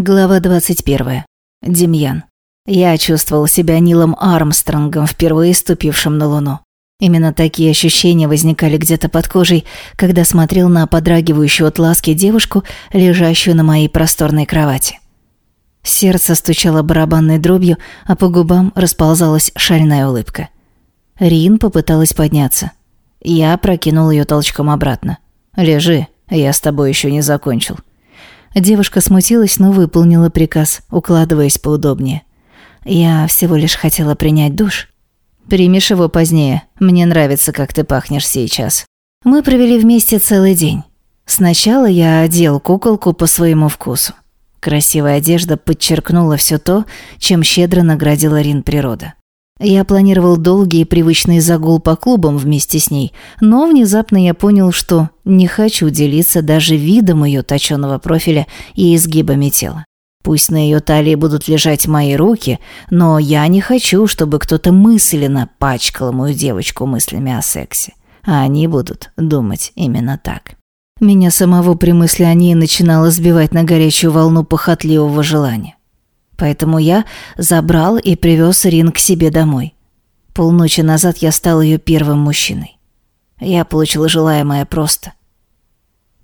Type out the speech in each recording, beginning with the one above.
Глава 21. Демьян. Я чувствовал себя Нилом Армстронгом, впервые ступившим на Луну. Именно такие ощущения возникали где-то под кожей, когда смотрел на подрагивающую от ласки девушку, лежащую на моей просторной кровати. Сердце стучало барабанной дробью, а по губам расползалась шальная улыбка. Рин попыталась подняться. Я прокинул ее толчком обратно. «Лежи, я с тобой еще не закончил». Девушка смутилась, но выполнила приказ, укладываясь поудобнее. Я всего лишь хотела принять душ. Примешь его позднее. Мне нравится, как ты пахнешь сейчас. Мы провели вместе целый день. Сначала я одел куколку по своему вкусу. Красивая одежда подчеркнула все то, чем щедро наградила Рин природа. Я планировал долгий и привычный загул по клубам вместе с ней, но внезапно я понял, что не хочу делиться даже видом ее точенного профиля и изгибами тела. Пусть на ее талии будут лежать мои руки, но я не хочу, чтобы кто-то мысленно пачкал мою девочку мыслями о сексе. А они будут думать именно так. Меня самого при мысли о ней начинало сбивать на горячую волну похотливого желания. Поэтому я забрал и привез Рин к себе домой. Полночи назад я стал ее первым мужчиной. Я получил желаемое просто.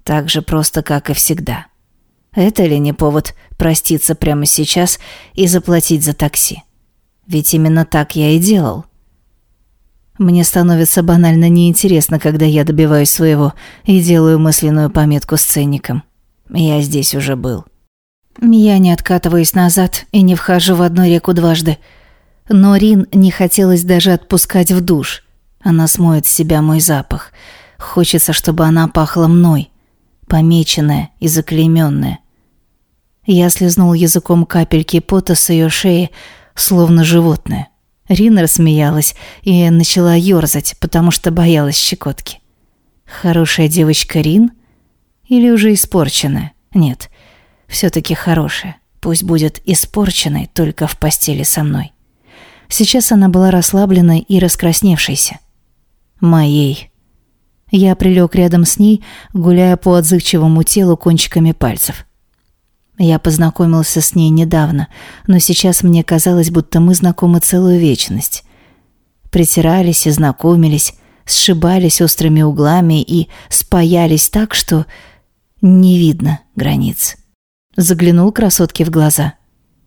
Так же просто, как и всегда. Это ли не повод проститься прямо сейчас и заплатить за такси? Ведь именно так я и делал. Мне становится банально неинтересно, когда я добиваюсь своего и делаю мысленную пометку с ценником. Я здесь уже был. Я не откатываюсь назад и не вхожу в одну реку дважды. Но Рин не хотелось даже отпускать в душ. Она смоет с себя мой запах. Хочется, чтобы она пахла мной. Помеченная и заклейменная. Я слезнул языком капельки пота с ее шеи, словно животное. Рин рассмеялась и начала ёрзать, потому что боялась щекотки. Хорошая девочка Рин? Или уже испорченная? Нет, все-таки хорошая, пусть будет испорченной только в постели со мной. Сейчас она была расслабленной и раскрасневшейся. Моей. Я прилег рядом с ней, гуляя по отзывчивому телу кончиками пальцев. Я познакомился с ней недавно, но сейчас мне казалось, будто мы знакомы целую вечность. Притирались и знакомились, сшибались острыми углами и спаялись так, что не видно границ. Заглянул красотке в глаза.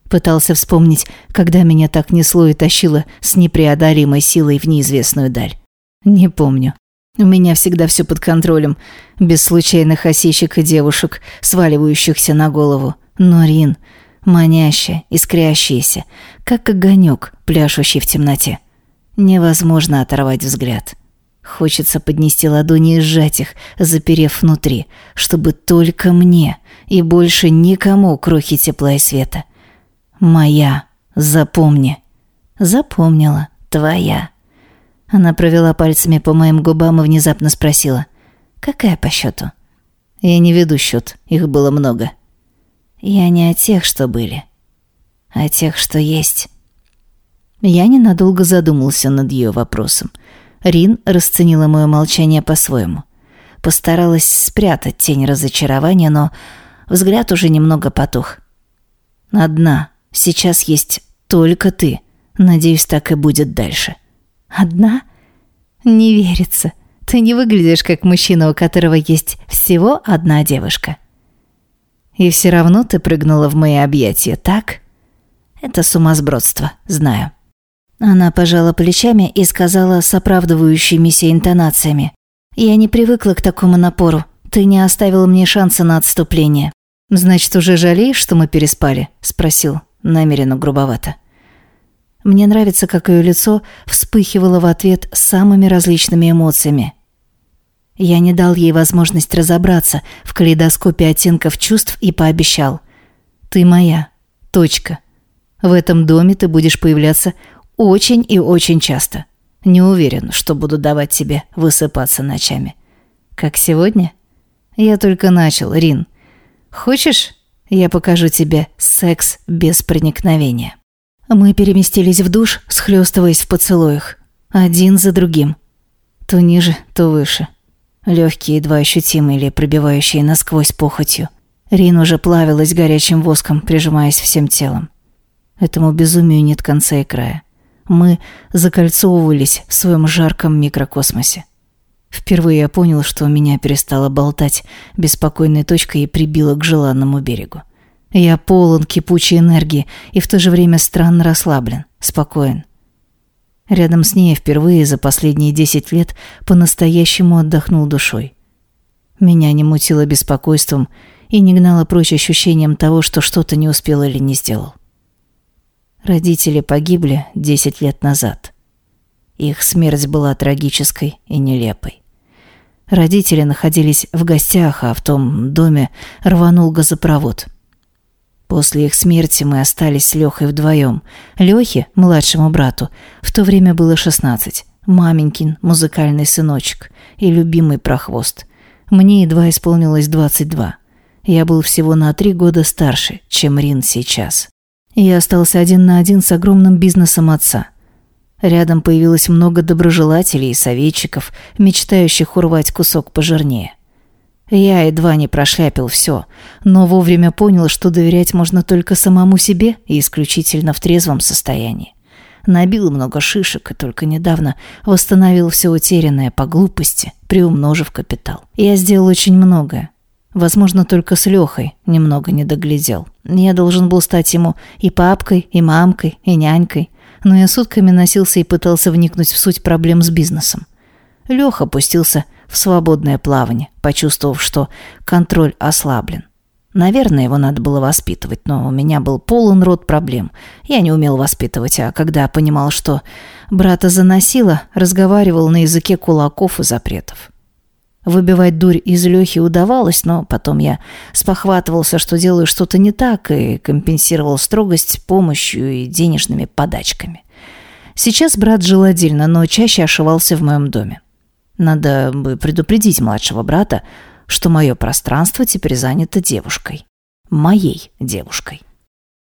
Пытался вспомнить, когда меня так несло и тащило с непреодолимой силой в неизвестную даль. Не помню. У меня всегда все под контролем, без случайных осечек и девушек, сваливающихся на голову. Но Рин, манящая, искрящаяся, как огонек, пляшущий в темноте. Невозможно оторвать взгляд. Хочется поднести ладони и сжать их, заперев внутри, чтобы только мне и больше никому крохи тепла и света. Моя, запомни. Запомнила, твоя. Она провела пальцами по моим губам и внезапно спросила. «Какая по счету?» Я не веду счет, их было много. Я не о тех, что были, а о тех, что есть. Я ненадолго задумался над ее вопросом – Рин расценила мое молчание по-своему. Постаралась спрятать тень разочарования, но взгляд уже немного потух. «Одна. Сейчас есть только ты. Надеюсь, так и будет дальше». «Одна? Не верится. Ты не выглядишь как мужчина, у которого есть всего одна девушка». «И все равно ты прыгнула в мои объятия, так?» «Это сумасбродство, знаю». Она пожала плечами и сказала с оправдывающимися интонациями. «Я не привыкла к такому напору. Ты не оставил мне шанса на отступление». «Значит, уже жалеешь, что мы переспали?» – спросил, намеренно грубовато. Мне нравится, как ее лицо вспыхивало в ответ самыми различными эмоциями. Я не дал ей возможность разобраться в калейдоскопе оттенков чувств и пообещал. «Ты моя. Точка. В этом доме ты будешь появляться очень и очень часто. Не уверен, что буду давать тебе высыпаться ночами. Как сегодня? Я только начал, Рин. Хочешь, я покажу тебе секс без проникновения? Мы переместились в душ, схлестываясь в поцелуях. Один за другим. То ниже, то выше. Легкие, едва ощутимые или пробивающие насквозь похотью. Рин уже плавилась горячим воском, прижимаясь всем телом. Этому безумию нет конца и края. Мы закольцовывались в своем жарком микрокосмосе. Впервые я понял, что меня перестало болтать беспокойной точкой и прибило к желанному берегу. Я полон кипучей энергии и в то же время странно расслаблен, спокоен. Рядом с ней впервые за последние десять лет по-настоящему отдохнул душой. Меня не мутило беспокойством и не гнало прочь ощущением того, что что-то не успел или не сделал. Родители погибли десять лет назад. Их смерть была трагической и нелепой. Родители находились в гостях, а в том доме рванул газопровод. После их смерти мы остались с Лехой вдвоем. Лехе, младшему брату, в то время было шестнадцать. Маменькин, музыкальный сыночек и любимый прохвост. Мне едва исполнилось двадцать два. Я был всего на три года старше, чем Рин сейчас. Я остался один на один с огромным бизнесом отца. Рядом появилось много доброжелателей и советчиков, мечтающих урвать кусок пожирнее. Я едва не прошляпил все, но вовремя понял, что доверять можно только самому себе и исключительно в трезвом состоянии. Набил много шишек и только недавно восстановил все утерянное по глупости, приумножив капитал. Я сделал очень многое, Возможно, только с Лехой немного не доглядел. Я должен был стать ему и папкой, и мамкой, и нянькой. Но я сутками носился и пытался вникнуть в суть проблем с бизнесом. Леха опустился в свободное плавание, почувствовав, что контроль ослаблен. Наверное, его надо было воспитывать, но у меня был полон рот проблем. Я не умел воспитывать, а когда понимал, что брата заносило, разговаривал на языке кулаков и запретов. Выбивать дурь из Лехи удавалось, но потом я спохватывался, что делаю что-то не так, и компенсировал строгость помощью и денежными подачками. Сейчас брат жил отдельно, но чаще ошивался в моем доме. Надо бы предупредить младшего брата, что мое пространство теперь занято девушкой. Моей девушкой.